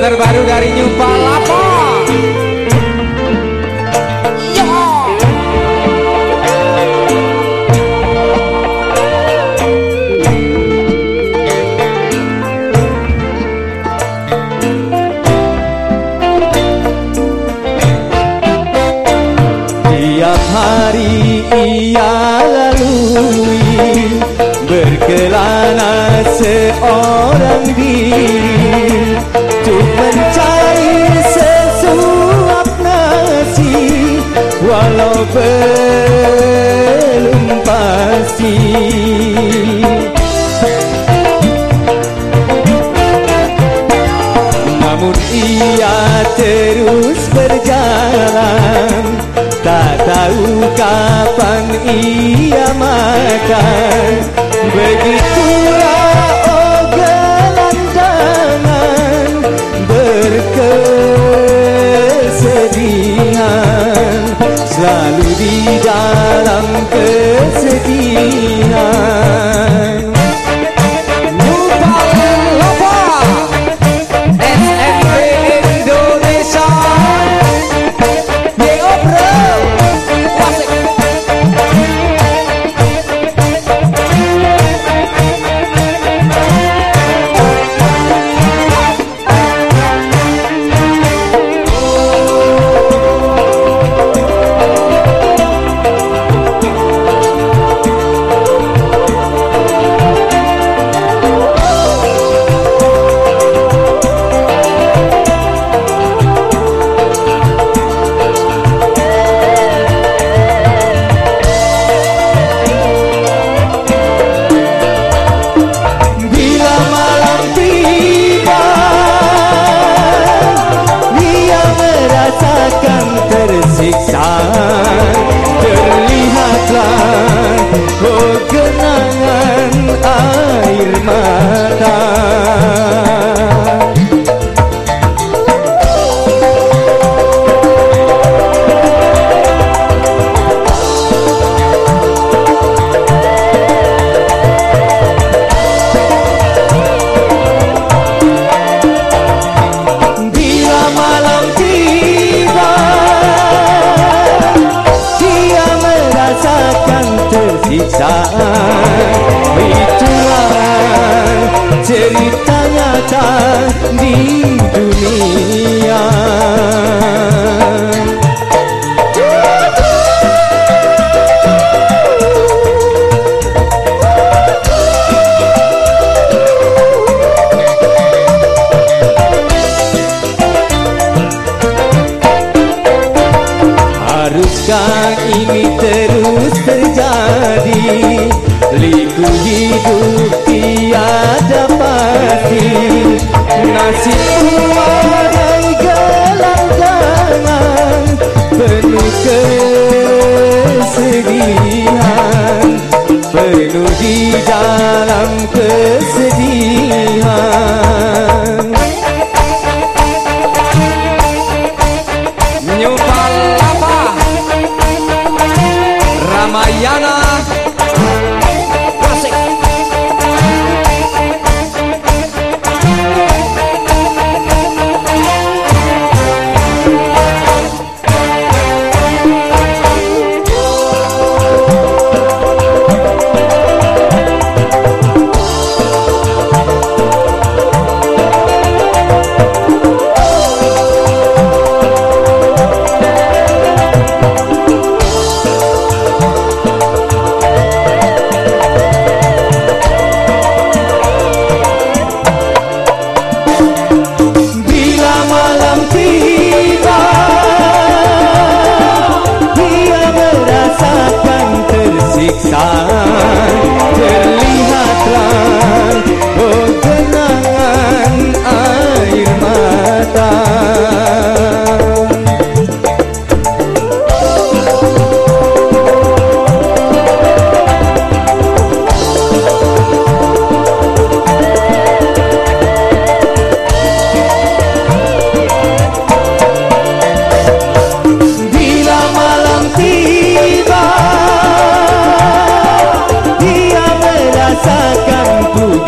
terbaru dari New Palapa. Tiap hari ia lalui Berkelana seorang diri belum pasti Namun ia terus berjalan Tak tahu kapan ia makan Selalu di dalam kesedihan tersiksa Itulah cerita nyata di dunia Liku hidup tiada pasti Nasib wadai gelandangan Penuh kesedihan. Penuh di dalam kesedihan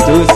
Jesus.